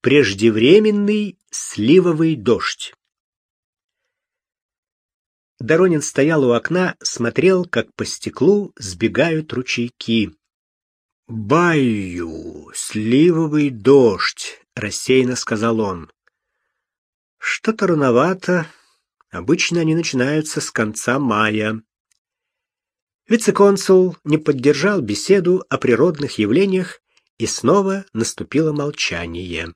Преждевременный сливовый дождь. Доронин стоял у окна, смотрел, как по стеклу сбегают ручейки. «Баю, сливовый дождь», — рассеянно сказал он. «Что-то рановато. Обычно они начинаются с конца мая». Вице-консул не поддержал беседу о природных явлениях, и снова наступило молчание.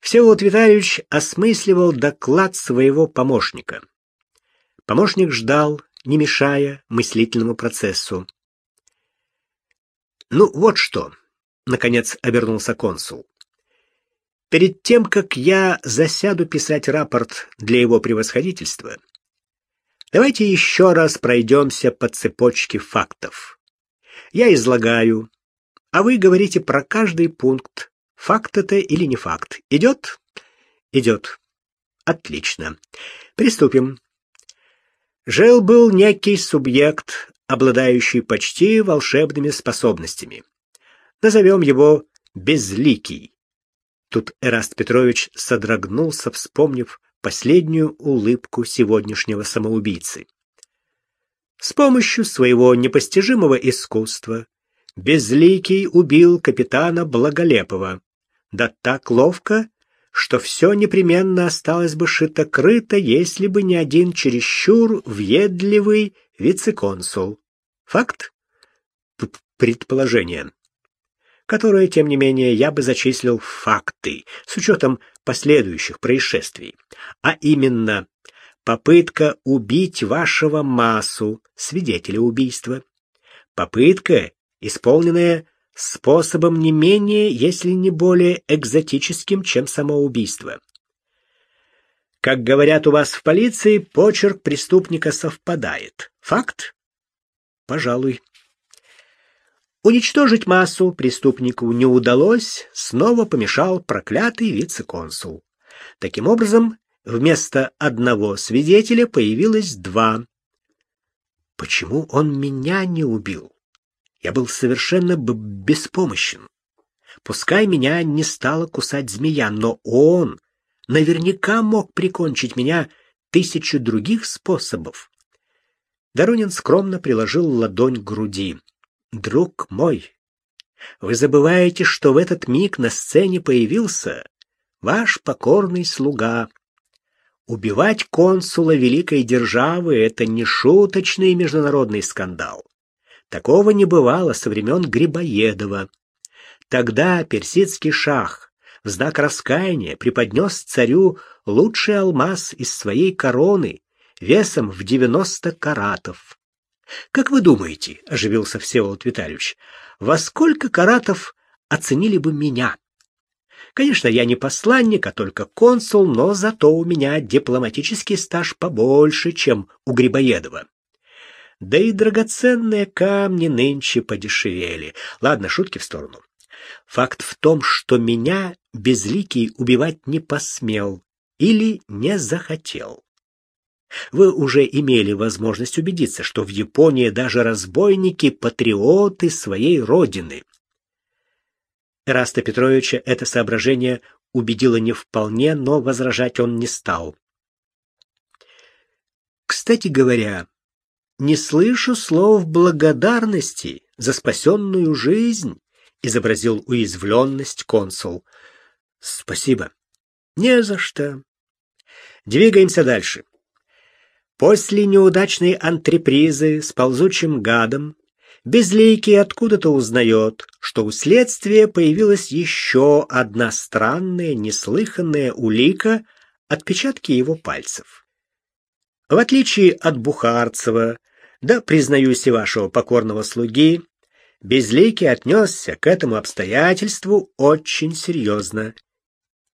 Всеволод Витальевич осмысливал доклад своего помощника. Помощник ждал, не мешая мыслительному процессу. «Ну, вот что», — наконец обернулся консул. «Перед тем, как я засяду писать рапорт для его превосходительства, давайте еще раз пройдемся по цепочке фактов. Я излагаю, а вы говорите про каждый пункт, Факт это или не факт? Идет? Идет. Отлично. Приступим. Жил-был некий субъект, обладающий почти волшебными способностями. Назовем его Безликий. Тут Эраст Петрович содрогнулся, вспомнив последнюю улыбку сегодняшнего самоубийцы. С помощью своего непостижимого искусства Безликий убил капитана Благолепова да так ловко, что все непременно осталось бы шито-крыто, если бы не один чересчур въедливый вице-консул. Факт? Предположение. Которое, тем не менее, я бы зачислил в факты, с учетом последующих происшествий. А именно, попытка убить вашего массу, свидетеля убийства. Попытка, исполненная способом не менее, если не более экзотическим, чем самоубийство. Как говорят у вас в полиции, почерк преступника совпадает. Факт? Пожалуй. Уничтожить массу преступнику не удалось, снова помешал проклятый вице-консул. Таким образом, вместо одного свидетеля появилось два. Почему он меня не убил? Я был совершенно беспомощен. Пускай меня не стала кусать змея, но он наверняка мог прикончить меня тысячу других способов. Доронин скромно приложил ладонь к груди. «Друг мой, вы забываете, что в этот миг на сцене появился ваш покорный слуга. Убивать консула великой державы — это не шуточный международный скандал. Такого не бывало со времен Грибоедова. Тогда персидский шах в знак раскаяния преподнес царю лучший алмаз из своей короны весом в 90 каратов. Как вы думаете, оживился Всеволод Витальевич, во сколько каратов оценили бы меня? Конечно, я не посланник, а только консул, но зато у меня дипломатический стаж побольше, чем у Грибоедова. Да и драгоценные камни нынче подешевели. Ладно, шутки в сторону. Факт в том, что меня безликий убивать не посмел или не захотел. Вы уже имели возможность убедиться, что в Японии даже разбойники патриоты своей родины. Раста Петровича это соображение убедило не вполне, но возражать он не стал. Кстати говоря, не слышу слов благодарности за спасенную жизнь, изобразил уязвленность консул. Спасибо. Не за что. Двигаемся дальше. После неудачной антрепризы с ползучим гадом Безликий откуда-то узнает, что у следствия появилась еще одна странная, неслыханная улика — отпечатки его пальцев. В отличие от Бухарцева, да, признаюсь и вашего покорного слуги, Безликий отнесся к этому обстоятельству очень серьезно.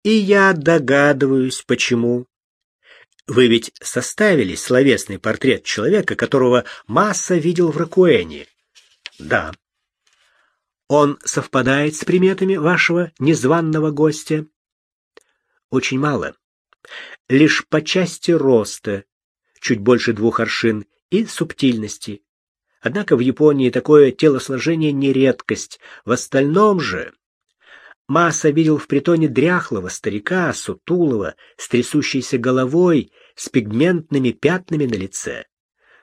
И я догадываюсь, почему. Вы ведь составили словесный портрет человека, которого Масса видел в Ракуэне. Да. Он совпадает с приметами вашего незваного гостя? Очень мало. Лишь по части роста, чуть больше двух аршин, и субтильности. Однако в Японии такое телосложение не редкость. В остальном же Масса видел в притоне дряхлого старика, сутулого, с трясущейся головой, с пигментными пятнами на лице.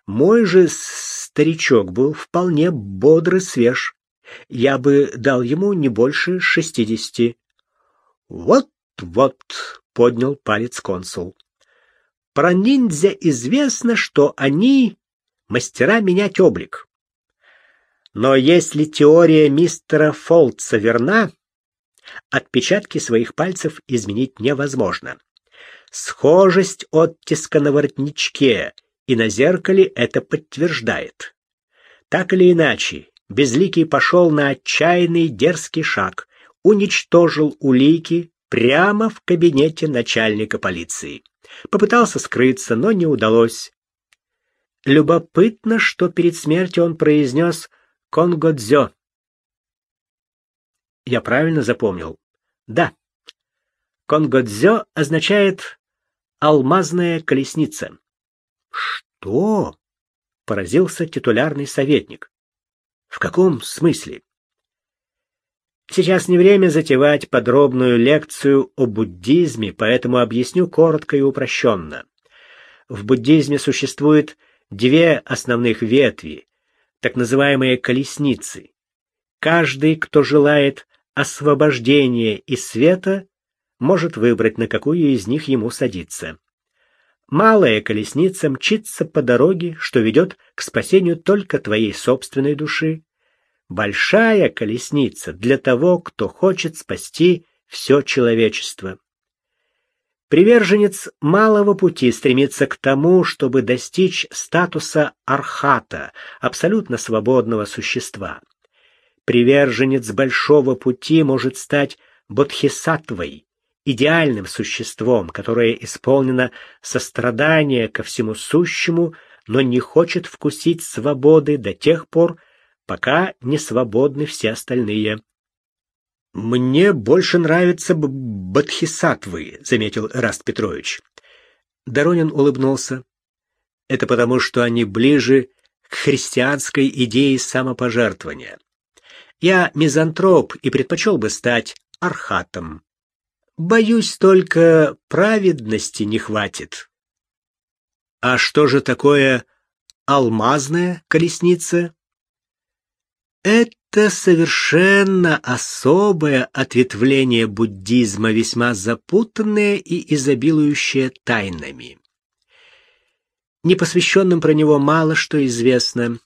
Мой же старичок был вполне бодр и свеж. Я бы дал ему не больше шестидесяти. «Вот-вот», — поднял палец консул. «Про ниндзя известно, что они мастера менять облик. Но если теория мистера Фолтса верна, отпечатки своих пальцев изменить невозможно. Схожесть оттиска на воротничке и на зеркале это подтверждает. Так или иначе, Безликий пошел на отчаянный дерзкий шаг, уничтожил улики прямо в кабинете начальника полиции. Попытался скрыться, но не удалось. Любопытно, что перед смертью он произнес «Конгодзё». Я правильно запомнил? Да. Конгодзё означает «алмазная колесница». Что? Поразился титулярный советник. В каком смысле? Сейчас не время затевать подробную лекцию о буддизме, поэтому объясню коротко и упрощенно. В буддизме существует две основных ветви, так называемые колесницы. Каждый, кто желает освобождения и света, может выбрать, на какую из них ему садиться. Малая колесница мчится по дороге, что ведет к спасению только твоей собственной души. Большая колесница для того, кто хочет спасти все человечество. Приверженец малого пути стремится к тому, чтобы достичь статуса архата, абсолютно свободного существа. Приверженец большого пути может стать бодхисаттвой, идеальным существом, которое исполнено сострадания ко всему сущему, но не хочет вкусить свободы до тех пор, пока не свободны все остальные. Мне больше нравятся бодхисаттвы, заметил Раст Петрович. Доронин улыбнулся. Это потому, что они ближе к христианской идее самопожертвования. Я мизантроп и предпочел бы стать архатом. Боюсь, только праведности не хватит. А что же такое алмазная колесница? Это совершенно особое ответвление буддизма, весьма запутанное и изобилующее тайнами. Непосвященным про него мало что известно.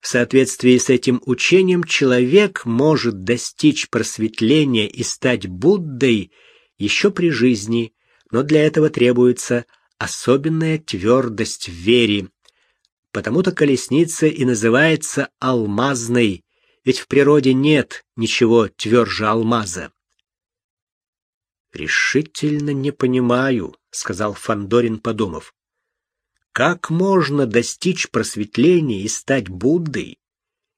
В соответствии с этим учением человек может достичь просветления и стать Буддой еще при жизни, но для этого требуется особенная твердость в вере. Потому-то колесница и называется алмазной, ведь в природе нет ничего тверже алмаза. Решительно не понимаю, сказал Фандорин, подумав. Как можно достичь просветления и стать Буддой,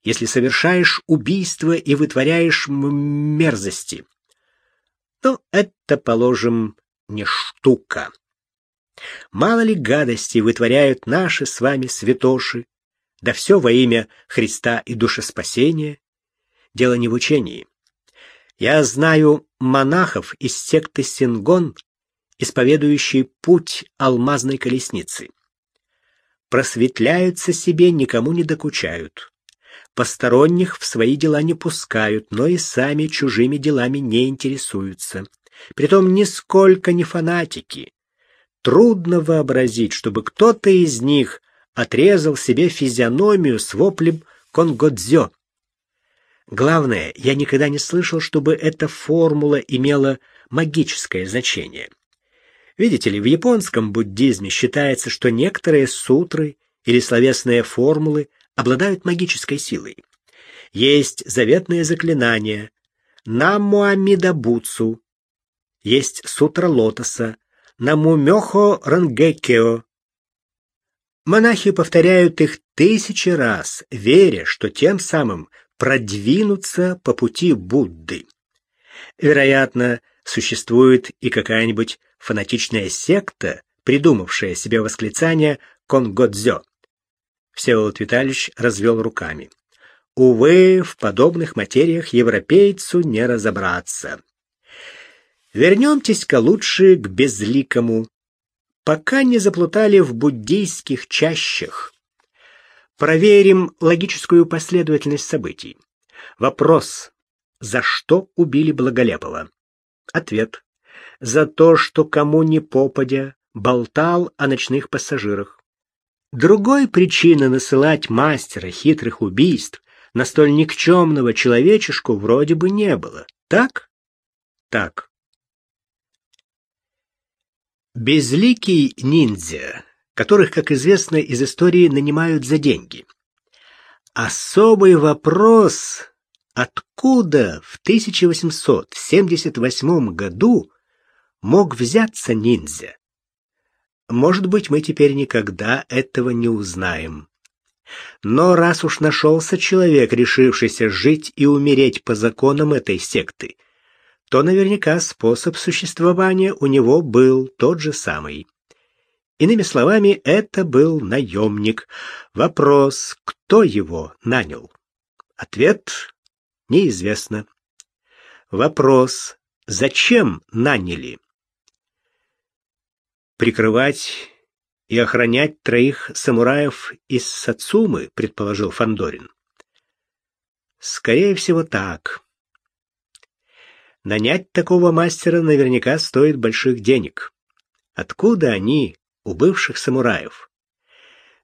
если совершаешь убийство и вытворяешь мерзости? Ну, это, положим, не штука. Мало ли гадостей вытворяют наши с вами святоши, да все во имя Христа и душеспасения. Дело не в учении. Я знаю монахов из секты Сингон, исповедующие путь алмазной колесницы просветляются себе, никому не докучают. Посторонних в свои дела не пускают, но и сами чужими делами не интересуются. Притом нисколько не фанатики. Трудно вообразить, чтобы кто-то из них отрезал себе физиономию с воплем «Конгодзё». Главное, я никогда не слышал, чтобы эта формула имела магическое значение. Видите ли, в японском буддизме считается, что некоторые сутры или словесные формулы обладают магической силой. Есть заветные заклинания Наму Амидабуцу, есть сутра лотоса Наму Мёхо Рангекео. Монахи повторяют их тысячи раз, веря, что тем самым продвинутся по пути Будды. Вероятно, существует и какая-нибудь фанатичная секта, придумавшая себе восклицание «Конгодзё». Всеволод Витальевич развел руками. Увы, в подобных материях европейцу не разобраться. Вернемтесь-ка лучше к безликому, пока не заплутали в буддийских чащах. Проверим логическую последовательность событий. Вопрос. За что убили Благолепова? Ответ. За то, что кому ни попадя болтал о ночных пассажирах. Другой причины насылать мастера хитрых убийств на столь никчемного человечешку вроде бы не было. Так? Так. Безликий ниндзя, которых, как известно из истории, нанимают за деньги. Особый вопрос, откуда в 1878 году мог взяться ниндзя? Может быть, мы теперь никогда этого не узнаем. Но раз уж нашелся человек, решившийся жить и умереть по законам этой секты, то наверняка способ существования у него был тот же самый. Иными словами, это был наемник. Вопрос, кто его нанял? Ответ неизвестно. Вопрос, зачем наняли? Прикрывать и охранять троих самураев из Сацумы, предположил Фандорин. Скорее всего, так. Нанять такого мастера наверняка стоит больших денег. Откуда они у бывших самураев?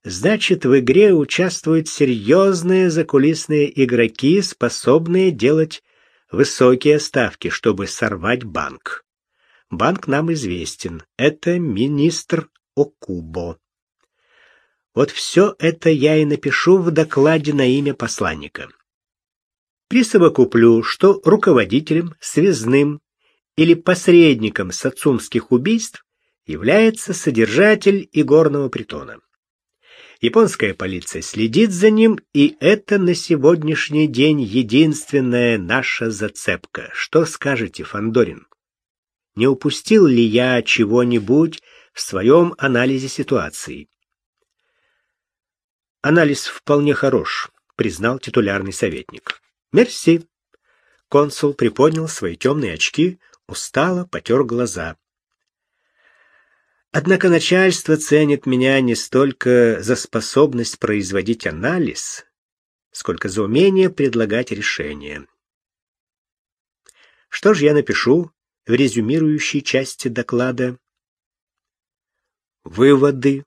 Значит, в игре участвуют серьезные закулисные игроки, способные делать высокие ставки, чтобы сорвать банк. Банк нам известен. Это министр Окубо. Вот все это я и напишу в докладе на имя посланника присовокуплю, что руководителем, связным или посредником сацумских убийств является содержатель игорного притона. Японская полиция следит за ним, и это на сегодняшний день единственная наша зацепка. Что скажете, Фандорин? Не упустил ли я чего-нибудь в своем анализе ситуации? Анализ вполне хорош, признал титулярный советник. Мерси. Консул приподнял свои темные очки, устало потер глаза. Однако начальство ценит меня не столько за способность производить анализ, сколько за умение предлагать решения. Что же я напишу в резюмирующей части доклада? Выводы,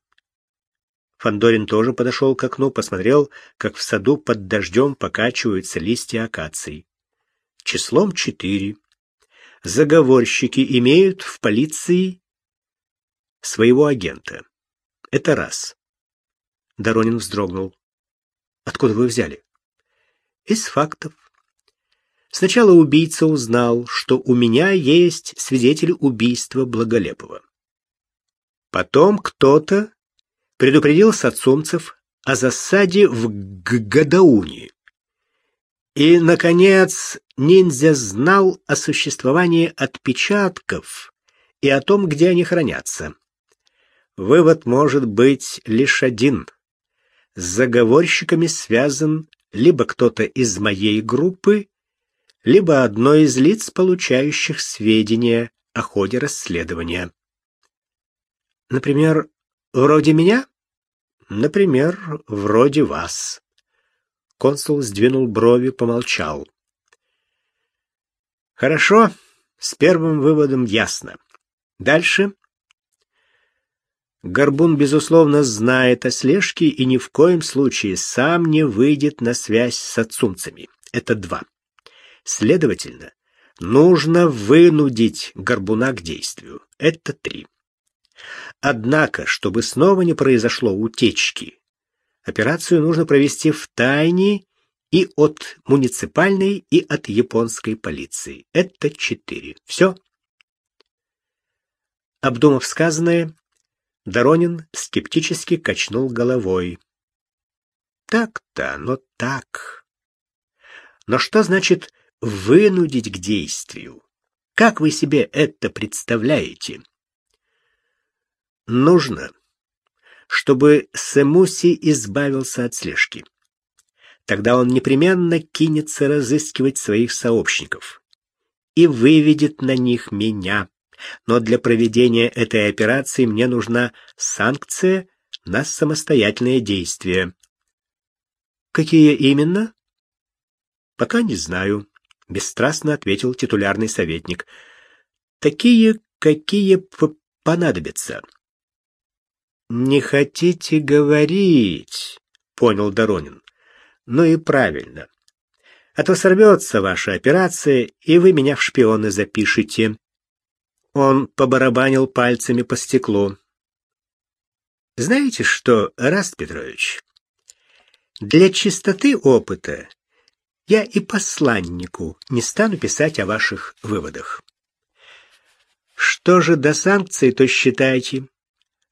Фандорин тоже подошел к окну, посмотрел, как в саду под дождем покачиваются листья акаций. Числом четыре. Заговорщики имеют в полиции своего агента. Это раз. Доронин вздрогнул. Откуда вы взяли? Из фактов. Сначала убийца узнал, что у меня есть свидетель убийства Благолепова. Потом кто-то предупредил сацумцев о засаде в Гадауни. И, наконец, ниндзя знал о существовании отпечатков и о том, где они хранятся. Вывод может быть лишь один. С заговорщиками связан либо кто-то из моей группы, либо одно из лиц, получающих сведения о ходе расследования. Например, вроде меня? Например, вроде вас. Консул сдвинул брови, помолчал. Хорошо, с первым выводом ясно. Дальше. Горбун, безусловно, знает о слежке и ни в коем случае сам не выйдет на связь с отцумцами. Это два. Следовательно, нужно вынудить Горбуна к действию. Это три. Однако, чтобы снова не произошло утечки, операцию нужно провести в тайне и от муниципальной, и от японской полиции. Это четыре. Все. Обдумав сказанное, Доронин скептически качнул головой. Так-то, но так. Но что значит вынудить к действию? Как вы себе это представляете? Нужно, чтобы Сэмуси избавился от слежки. Тогда он непременно кинется разыскивать своих сообщников и выведет на них меня. Но для проведения этой операции мне нужна санкция на самостоятельное действие. Какие именно? Пока не знаю, бесстрастно ответил титулярный советник. Такие, какие понадобятся. Не хотите говорить, понял Доронин. Ну и правильно. А то сорвется ваша операция, и вы меня в шпионы запишете. Он побарабанил пальцами по стеклу. Знаете что, Раст Петрович, для чистоты опыта я и посланнику не стану писать о ваших выводах. Что же до санкций, то считайте,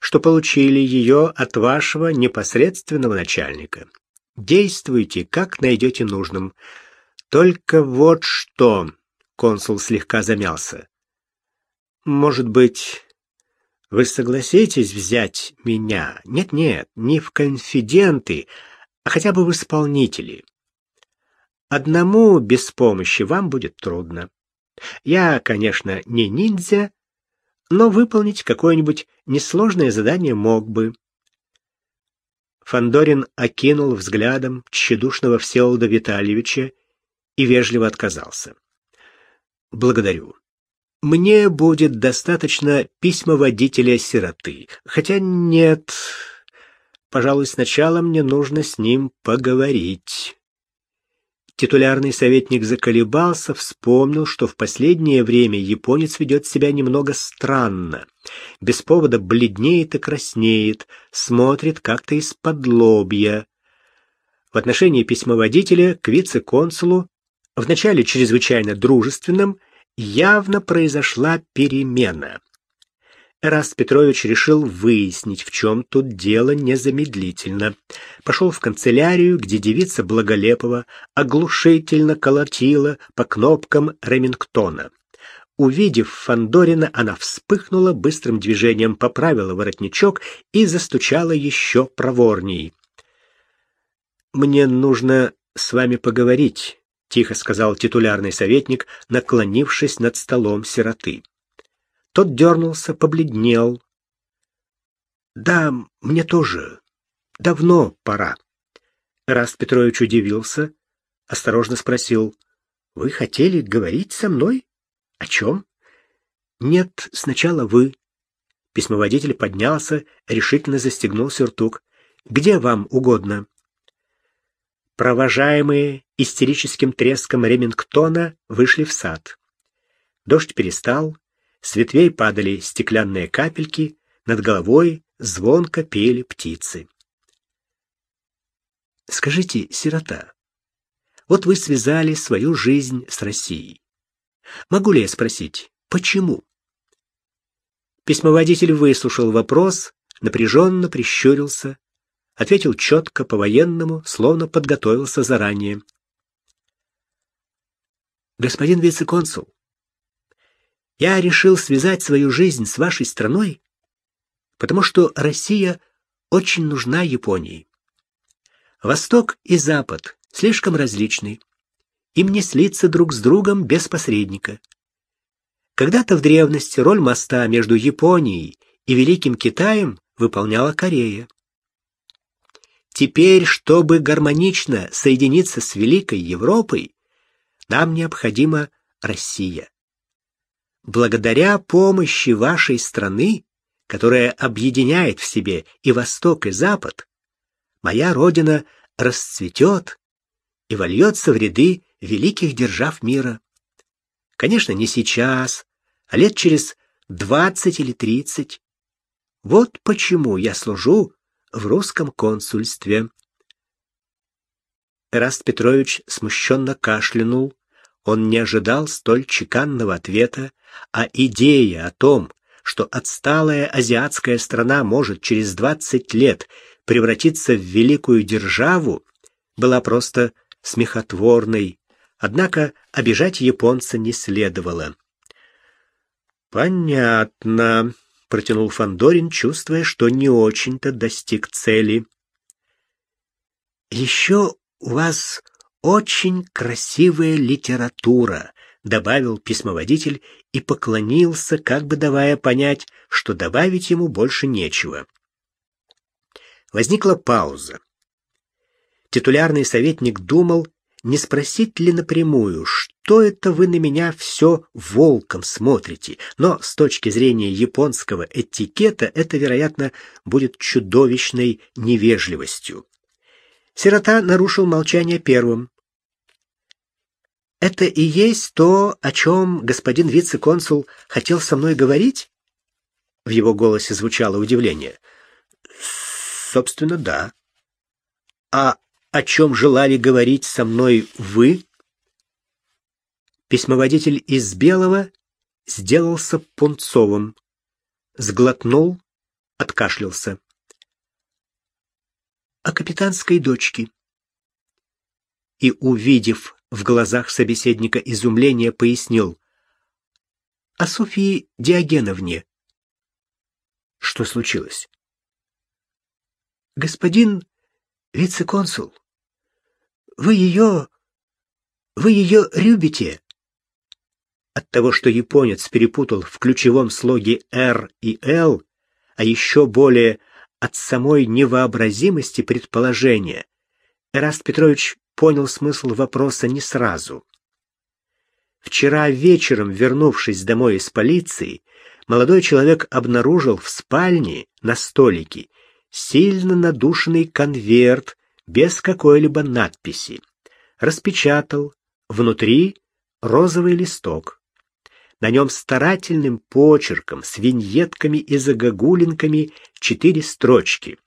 что получили ее от вашего непосредственного начальника. Действуйте, как найдете нужным. Только вот что, консул слегка замялся. Может быть, вы согласитесь взять меня? Нет-нет, не в конфиденты, а хотя бы в исполнители. Одному без помощи вам будет трудно. Я, конечно, не ниндзя, но выполнить какое-нибудь несложное задание мог бы. Фандорин окинул взглядом тщедушного Всеволода Витальевича и вежливо отказался. Благодарю. Мне будет достаточно письма водителя сироты. Хотя нет, пожалуй, сначала мне нужно с ним поговорить. Титулярный советник заколебался, вспомнил, что в последнее время японец ведет себя немного странно. Без повода бледнеет и краснеет, смотрит как-то из-под лобья. В отношении письмоводителя к вице-консулу, вначале чрезвычайно дружественным, явно произошла перемена. Эраст Петрович решил выяснить, в чем тут дело незамедлительно. Пошел в канцелярию, где девица Благолепова оглушительно колотила по кнопкам Ремингтона. Увидев Фандорина, она вспыхнула, быстрым движением поправила воротничок и застучала еще проворней. «Мне нужно с вами поговорить», — тихо сказал титулярный советник, наклонившись над столом сироты. Тот дернулся, побледнел. Да, мне тоже. Давно пора. Раст Петрович удивился, осторожно спросил: "Вы хотели говорить со мной? О чем?» "Нет, сначала вы". Письмоводитель поднялся, решительно застегнул сюртук. "Где вам угодно?" Провожаемые истерическим треском Ремингтона вышли в сад. Дождь перестал, с ветвей падали стеклянные капельки, над головой звонко пели птицы. Скажите, сирота, вот вы связали свою жизнь с Россией. Могу ли я спросить, почему? Письмоводитель выслушал вопрос, напряженно прищурился, ответил четко по-военному, словно подготовился заранее. Господин вице-консул, я решил связать свою жизнь с вашей страной, потому что Россия очень нужна Японии. Восток и Запад слишком различны. Им не слиться друг с другом без посредника. Когда-то в древности роль моста между Японией и Великим Китаем выполняла Корея. Теперь, чтобы гармонично соединиться с Великой Европой, нам необходима Россия благодаря помощи вашей страны, которая объединяет в себе и Восток, и Запад, моя родина расцветет и вольется в ряды великих держав мира. Конечно, не сейчас, а лет через двадцать или тридцать. Вот почему я служу в русском консульстве. Эраст Петрович смущенно кашлянул. Он не ожидал столь чеканного ответа, а идея о том, что отсталая азиатская страна может через 20 лет превратиться в великую державу, была просто смехотворной. Однако обижать японца не следовало. Понятно, протянул Фандорин, чувствуя, что не очень-то достиг цели. Еще У вас очень красивая литература, добавил письмоводитель и поклонился, как бы давая понять, что добавить ему больше нечего. Возникла пауза. Титулярный советник думал, не спросить ли напрямую, что это вы на меня все волком смотрите, но с точки зрения японского этикета это, вероятно, будет чудовищной невежливостью. Сирота нарушил молчание первым. Это и есть то, о чем господин вице-консул хотел со мной говорить? В его голосе звучало удивление. Собственно, да. А о чем желали говорить со мной вы? Письмоводитель из Белого сделался пунцовым, сглотнул, откашлялся. О капитанской дочке. И, увидев в глазах собеседника изумление, пояснил. О Софии Диогеновне. Что случилось? Господин вице-консул, вы ее... вы ее любите?» От того, что японец перепутал в ключевом слоге «Р» и «Л», а еще более от самой невообразимости предположения, Эраст Петрович понял смысл вопроса не сразу. Вчера вечером, вернувшись домой из полиции, молодой человек обнаружил в спальне на столике сильно надушенный конверт без какой-либо надписи. Распечатал, внутри розовый листок. На нем старательным почерком с виньетками и загогулинками четыре строчки.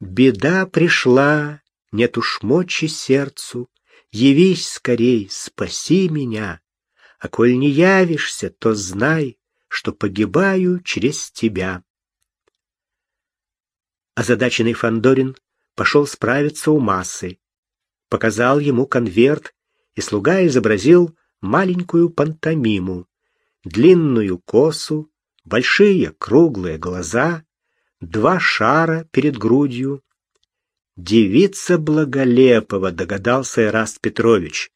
Беда пришла, нет уж мочи сердцу, явись скорей, спаси меня. А коль не явишься, то знай, что погибаю через тебя. Озадаченный Фандорин пошел справиться у массы. Показал ему конверт, и слуга изобразил маленькую пантомиму, длинную косу, большие круглые глаза, два шара перед грудью. Девица Благолепова, догадался Эраст Петрович,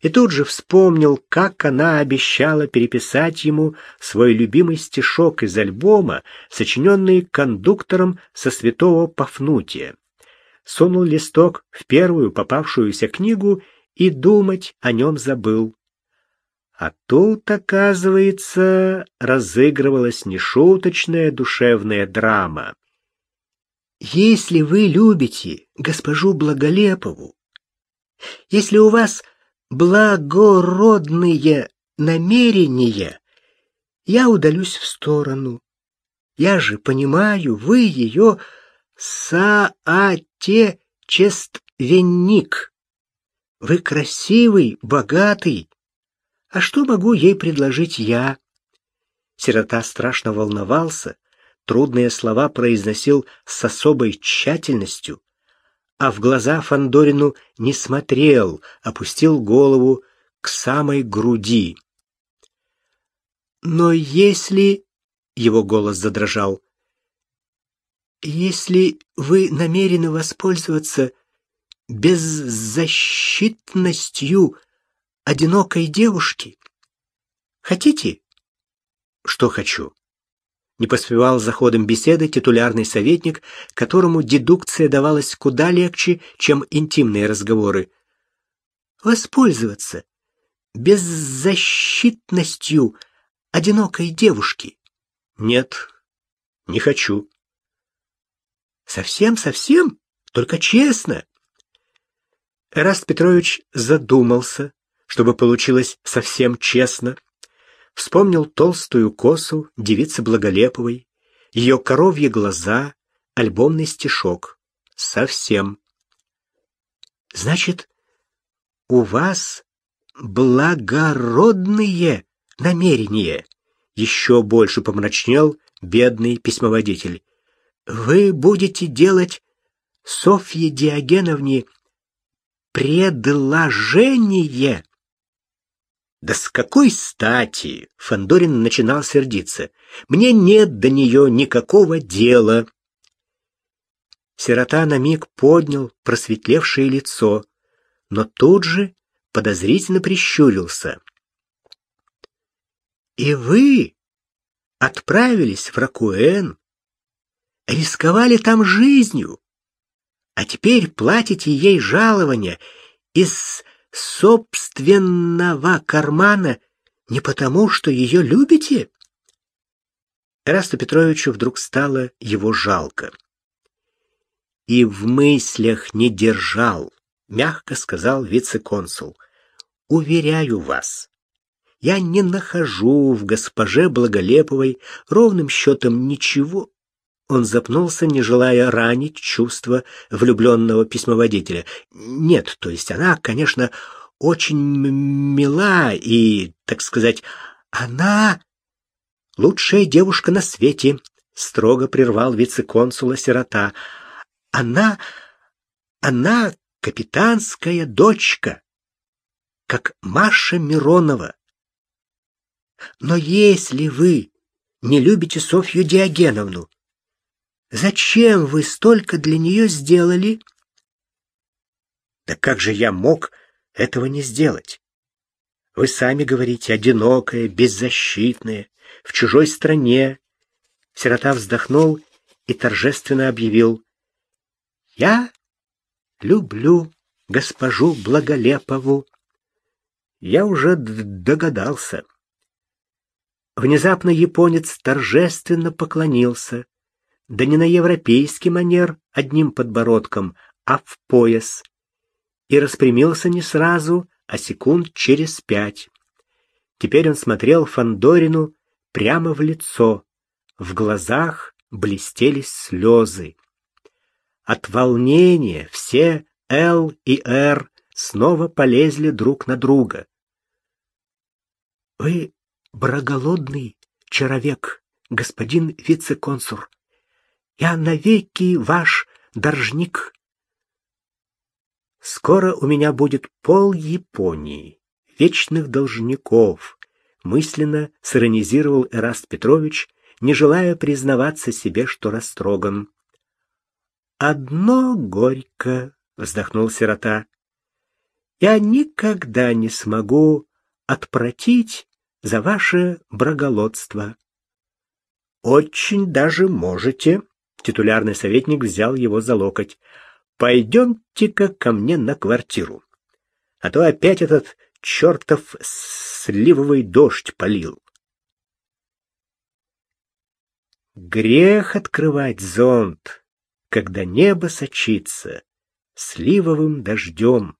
и тут же вспомнил, как она обещала переписать ему свой любимый стишок из альбома, сочиненный кондуктором со святого Пафнутия сунул листок в первую попавшуюся книгу и думать о нем забыл. А тут, оказывается, разыгрывалась нешуточная душевная драма. Если вы любите госпожу Благолепову, если у вас благородные намерения, я удалюсь в сторону. Я же понимаю, вы ее соотечественник. Вы красивый, богатый. А что могу ей предложить я? Сирота страшно волновался, трудные слова произносил с особой тщательностью, а в глаза Фандорину не смотрел, опустил голову к самой груди. Но если его голос задрожал, если вы намерены воспользоваться беззащитностью одинокой девушки, хотите? Что хочу? Не поспевал за ходом беседы титулярный советник, которому дедукция давалась куда легче, чем интимные разговоры. Воспользоваться беззащитностью одинокой девушки. Нет, не хочу. Совсем-совсем? Только честно. Эраст Петрович задумался, чтобы получилось совсем честно. Вспомнил толстую косу девицы Благолеповой, ее коровьи глаза, альбомный стишок. Совсем. Значит, у вас благородные намерения. Еще больше помрачнел бедный письмоводитель вы будете делать Софье Диогеновне предложение. Да с какой стати? Фандорин начинал сердиться. Мне нет до нее никакого дела. Сирота на миг поднял просветлевшее лицо, но тут же подозрительно прищурился. «И вы отправились в Ракуэн, рисковали там жизнью, а теперь платите ей жалование из собственного кармана не потому, что ее любите?» Эрасту Петровичу вдруг стало его жалко. «И в мыслях не держал», — мягко сказал вице-консул. «Уверяю вас, я не нахожу в госпоже Благолеповой ровным счетом ничего». Он запнулся, не желая ранить чувства влюбленного письмоводителя. Нет, то есть она, конечно, очень мила и, так сказать, она лучшая девушка на свете, строго прервал вице-консула сирота. Она она капитанская дочка, как Маша Миронова. Но если вы не любите Софью Диогеновну, зачем вы столько для нее сделали? Да как же я мог этого не сделать? Вы сами говорите, одинокая, беззащитная, в чужой стране. Сирота вздохнул и торжественно объявил: "Я люблю госпожу Благолепову". Я уже догадался. Внезапно японец торжественно поклонился, да не на европейский манер одним подбородком, а в пояс, и распрямился не сразу, а секунд через пять. Теперь он смотрел Фандорину прямо в лицо. В глазах блестели слезы. От волнения все Л и Р снова полезли друг на друга. Вы браголодный человек, господин вице-консур. Я навеки ваш должник. Скоро у меня будет пол Японии, вечных должников, мысленно сиронизировал Эраст Петрович, не желая признаваться себе, что растроган. Одно горько, вздохнул сирота. Я никогда не смогу отпротить за ваше браголодство. Очень даже можете. Титулярный советник взял его за локоть. Пойдемте-ка ко мне на квартиру. А то опять этот чертов сливовый дождь полил. Грех открывать зонт, когда небо сочится сливовым дождем.